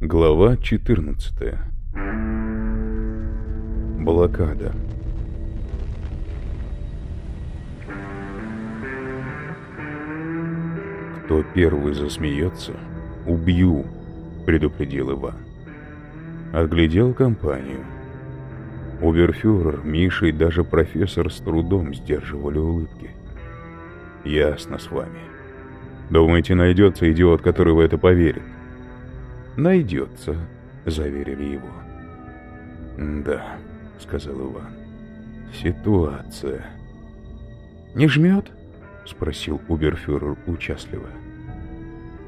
Глава 14 Блокада «Кто первый засмеется, убью», — предупредил Иван. Оглядел компанию. Уберфюрер, Миша и даже профессор с трудом сдерживали улыбки. «Ясно с вами. Думаете, найдется идиот, который в это поверит?» «Найдется», — заверили его. «Да», — сказал Иван. «Ситуация». «Не жмет?» — спросил Уберфюрер участливо.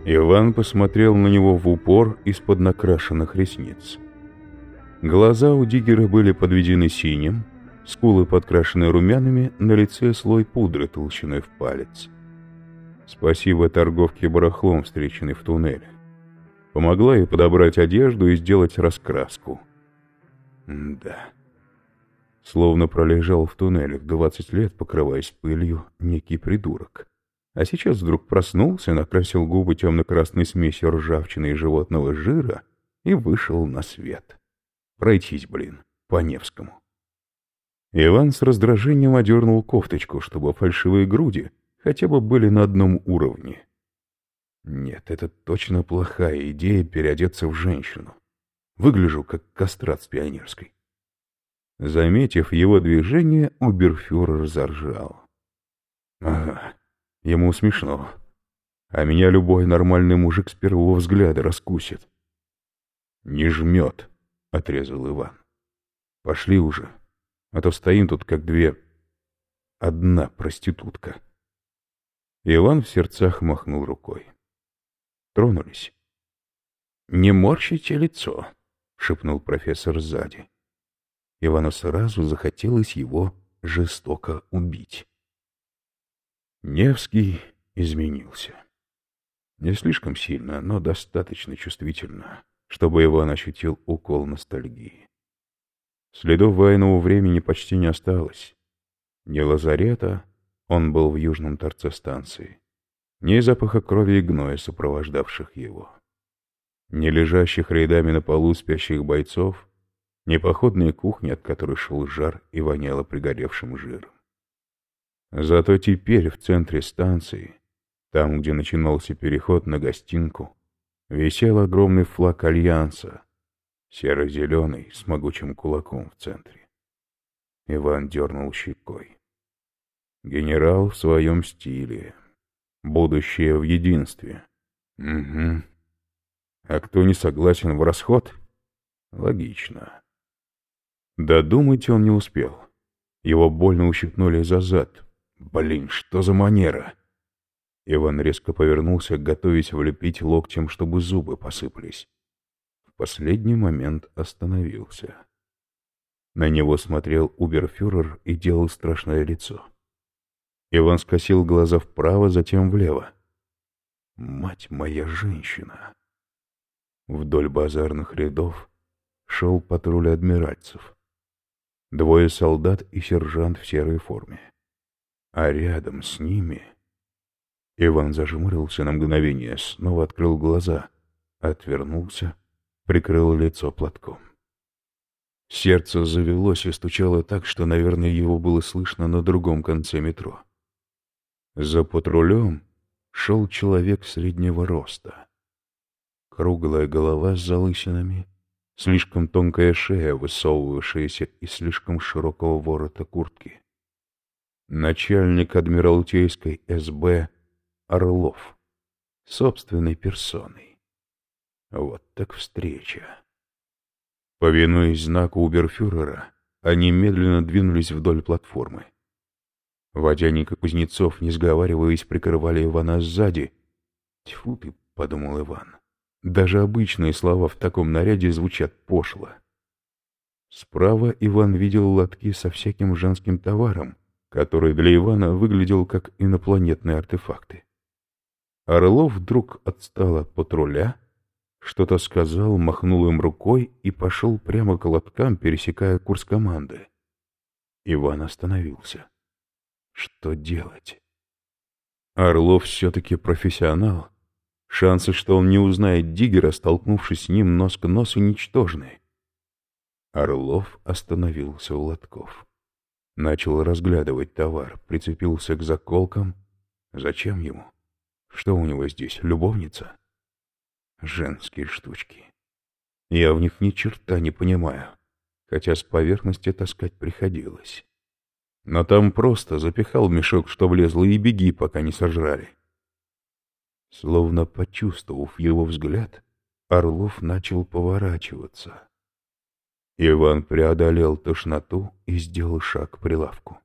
Иван посмотрел на него в упор из-под накрашенных ресниц. Глаза у Диггера были подведены синим, скулы подкрашены румянами, на лице слой пудры толщиной в палец. Спасибо торговке барахлом, встреченной в туннеле. Помогла ей подобрать одежду и сделать раскраску. М да. Словно пролежал в туннелях двадцать лет, покрываясь пылью, некий придурок. А сейчас вдруг проснулся, накрасил губы темно-красной смесью ржавчины и животного жира и вышел на свет. Пройтись, блин, по Невскому. Иван с раздражением одернул кофточку, чтобы фальшивые груди хотя бы были на одном уровне. Нет, это точно плохая идея переодеться в женщину. Выгляжу как кастрат с пионерской. Заметив его движение, оберфюрер заржал. Ага, ему смешно. А меня любой нормальный мужик с первого взгляда раскусит. «Не жмет», — отрезал Иван. «Пошли уже, а то стоим тут как две... одна проститутка». Иван в сердцах махнул рукой. Тронулись. «Не морщите лицо», — шепнул профессор сзади. Ивану сразу захотелось его жестоко убить. Невский изменился. Не слишком сильно, но достаточно чувствительно, чтобы Иван ощутил укол ностальгии. Следов военного времени почти не осталось. Ни лазарета, он был в южном торце станции, ни запаха крови и гноя, сопровождавших его. Ни лежащих рядами на полу спящих бойцов, ни походной кухни, от которой шел жар и воняло пригоревшим жиром. Зато теперь в центре станции, там, где начинался переход на гостинку, висел огромный флаг Альянса, серо-зеленый, с могучим кулаком в центре. Иван дернул щекой. Генерал в своем стиле. Будущее в единстве. Угу. А кто не согласен в расход? Логично. Додумать он не успел. Его больно ущипнули за зад. Блин, что за манера? Иван резко повернулся, готовясь влепить локтем, чтобы зубы посыпались. В последний момент остановился. На него смотрел уберфюрер и делал страшное лицо. Иван скосил глаза вправо, затем влево. «Мать моя женщина!» Вдоль базарных рядов шел патруль адмиральцев. Двое солдат и сержант в серой форме. А рядом с ними... Иван зажмурился на мгновение, снова открыл глаза, отвернулся, прикрыл лицо платком. Сердце завелось и стучало так, что, наверное, его было слышно на другом конце метро. За патрулем шел человек среднего роста. Круглая голова с залысинами, слишком тонкая шея, высовывавшаяся из слишком широкого ворота куртки. Начальник Адмиралтейской СБ Орлов. Собственной персоной. Вот так встреча. Повинуясь знаку уберфюрера, они медленно двинулись вдоль платформы. Водяник и Кузнецов, не сговариваясь, прикрывали Ивана сзади. «Тьфу ты», — подумал Иван. Даже обычные слова в таком наряде звучат пошло. Справа Иван видел лотки со всяким женским товаром, который для Ивана выглядел как инопланетные артефакты. Орлов вдруг отстал от патруля, что-то сказал, махнул им рукой и пошел прямо к лоткам, пересекая курс команды. Иван остановился. Что делать? Орлов все-таки профессионал. Шансы, что он не узнает Диггера, столкнувшись с ним нос к носу, ничтожны. Орлов остановился у лотков. Начал разглядывать товар, прицепился к заколкам. Зачем ему? Что у него здесь, любовница? Женские штучки. Я в них ни черта не понимаю, хотя с поверхности таскать приходилось. Но там просто запихал мешок, что влезло, и беги, пока не сожрали. Словно почувствовав его взгляд, Орлов начал поворачиваться. Иван преодолел тошноту и сделал шаг к прилавку.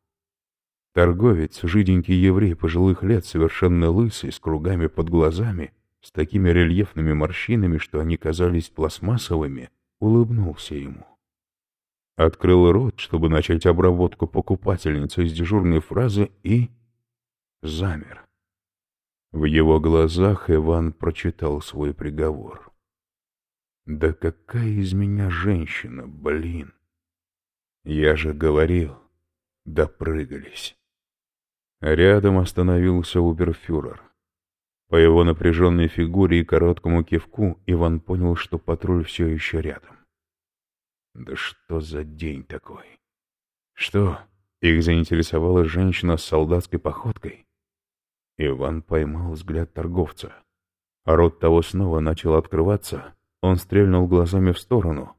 Торговец, жиденький еврей пожилых лет, совершенно лысый, с кругами под глазами, с такими рельефными морщинами, что они казались пластмассовыми, улыбнулся ему. Открыл рот, чтобы начать обработку покупательницы из дежурной фразы, и замер. В его глазах Иван прочитал свой приговор. «Да какая из меня женщина, блин! Я же говорил, допрыгались!» Рядом остановился уберфюрер. По его напряженной фигуре и короткому кивку Иван понял, что патруль все еще рядом. Да что за день такой? Что, их заинтересовала женщина с солдатской походкой? Иван поймал взгляд торговца. А рот того снова начал открываться, он стрельнул глазами в сторону.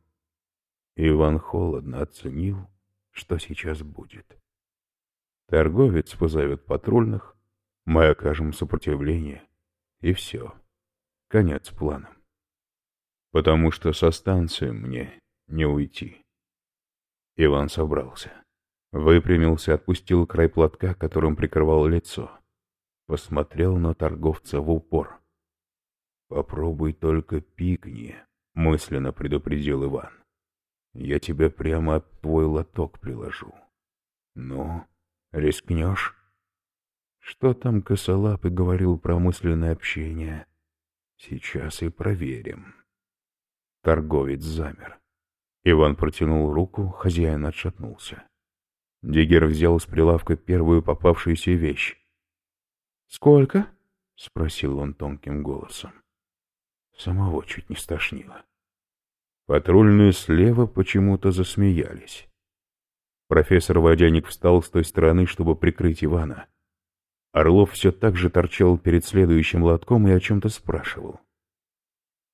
Иван холодно оценил, что сейчас будет. Торговец позовет патрульных, мы окажем сопротивление, и все. Конец планам. Потому что со станции мне не уйти. Иван собрался. Выпрямился, отпустил край платка, которым прикрывал лицо посмотрел на торговца в упор. «Попробуй только пикни», — мысленно предупредил Иван. «Я тебя прямо от твой лоток приложу. Ну, рискнешь?» Что там косолапый говорил про мысленное общение? Сейчас и проверим. Торговец замер. Иван протянул руку, хозяин отшатнулся. Диггер взял с прилавка первую попавшуюся вещь «Сколько?» — спросил он тонким голосом. Самого чуть не стошнило. Патрульные слева почему-то засмеялись. Профессор Водяник встал с той стороны, чтобы прикрыть Ивана. Орлов все так же торчал перед следующим лотком и о чем-то спрашивал.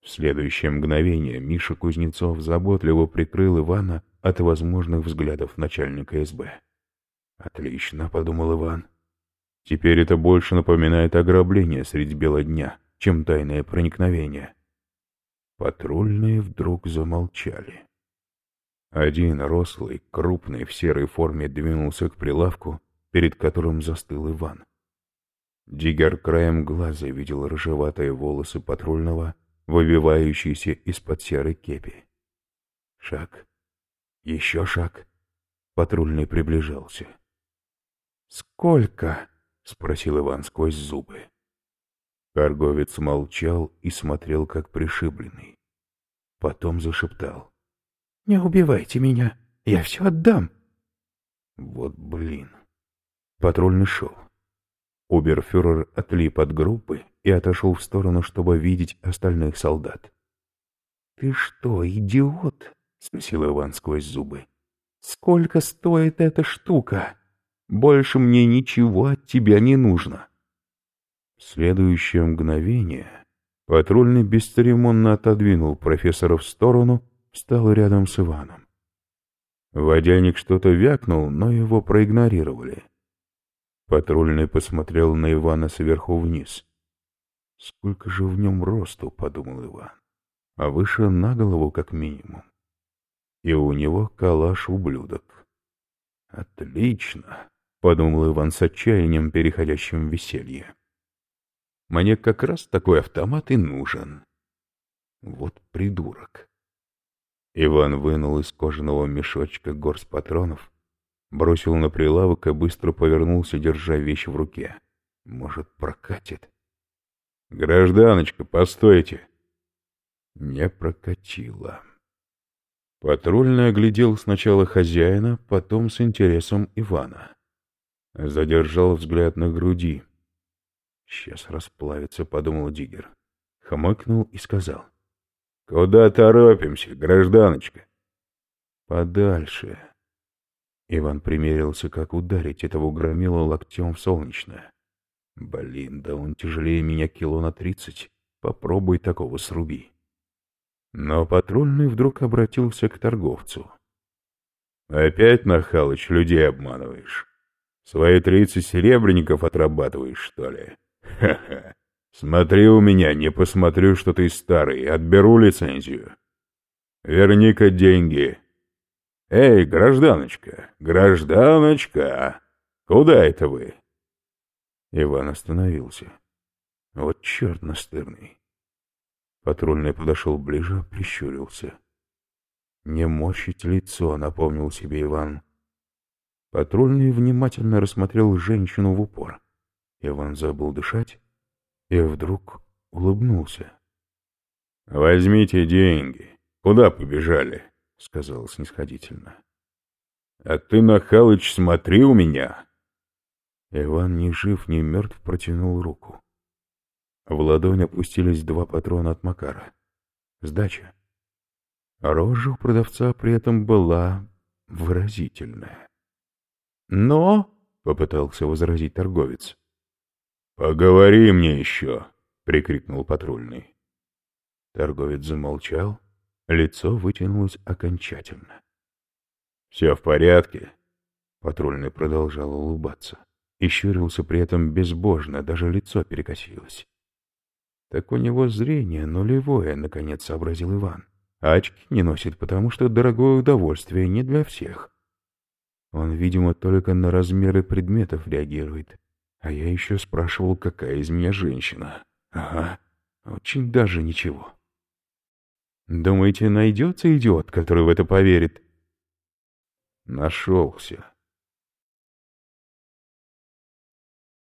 В следующее мгновение Миша Кузнецов заботливо прикрыл Ивана от возможных взглядов начальника СБ. «Отлично», — подумал Иван. Теперь это больше напоминает ограбление средь бела дня, чем тайное проникновение. Патрульные вдруг замолчали. Один рослый, крупный, в серой форме двинулся к прилавку, перед которым застыл Иван. Диггер краем глаза видел рыжеватые волосы патрульного, выбивающиеся из-под серой кепи. Шаг. Еще шаг. Патрульный приближался. «Сколько?» — спросил Иван сквозь зубы. Торговец молчал и смотрел, как пришибленный. Потом зашептал. — Не убивайте меня, я все отдам. Вот блин. Патрульный шел. Уберфюрер отлип от группы и отошел в сторону, чтобы видеть остальных солдат. — Ты что, идиот? — спросил Иван сквозь зубы. — Сколько стоит эта штука? — больше мне ничего от тебя не нужно. В следующее мгновение патрульный бесцеремонно отодвинул профессора в сторону, встал рядом с Иваном. Водяник что-то вякнул, но его проигнорировали. Патрульный посмотрел на Ивана сверху вниз. «Сколько же в нем росту?» — подумал Иван. «А выше на голову, как минимум. И у него калаш-ублюдок». «Отлично!» — подумал Иван с отчаянием, переходящим в веселье. «Мне как раз такой автомат и нужен». Вот придурок. Иван вынул из кожаного мешочка горсть патронов, бросил на прилавок и быстро повернулся, держа вещь в руке. Может, прокатит? «Гражданочка, постойте!» Не прокатило. Патрульный оглядел сначала хозяина, потом с интересом Ивана. Задержал взгляд на груди. «Сейчас расплавится», — подумал Диггер. хмыкнул и сказал. «Куда торопимся, гражданочка?» «Подальше». Иван примерился, как ударить этого громила локтем в солнечное. «Блин, да он тяжелее меня кило на тридцать. Попробуй такого сруби». Но патрульный вдруг обратился к торговцу. «Опять, Нахалыч, людей обманываешь? Свои тридцать серебряников отрабатываешь, что ли? Ха-ха! Смотри у меня, не посмотрю, что ты старый, отберу лицензию. Верни-ка деньги. Эй, гражданочка, гражданочка, куда это вы?» Иван остановился. Вот черт настырный. Патрульный подошел ближе, прищурился. «Не морщить лицо», — напомнил себе Иван. Патрульный внимательно рассмотрел женщину в упор. Иван забыл дышать и вдруг улыбнулся. «Возьмите деньги. Куда побежали?» — сказал снисходительно. «А ты, Нахалыч, смотри у меня!» Иван ни жив, ни мертв протянул руку. В ладонь опустились два патрона от Макара. Сдача. Рожа у продавца при этом была выразительная. «Но...» — попытался возразить торговец. «Поговори мне еще!» — прикрикнул патрульный. Торговец замолчал, лицо вытянулось окончательно. «Все в порядке?» Патрульный продолжал улыбаться и щурился при этом безбожно, даже лицо перекосилось. Так у него зрение нулевое, наконец сообразил Иван. Очки не носит, потому что дорогое удовольствие не для всех. Он, видимо, только на размеры предметов реагирует. А я еще спрашивал, какая из меня женщина. Ага, очень даже ничего. Думаете, найдется идиот, который в это поверит? Нашелся.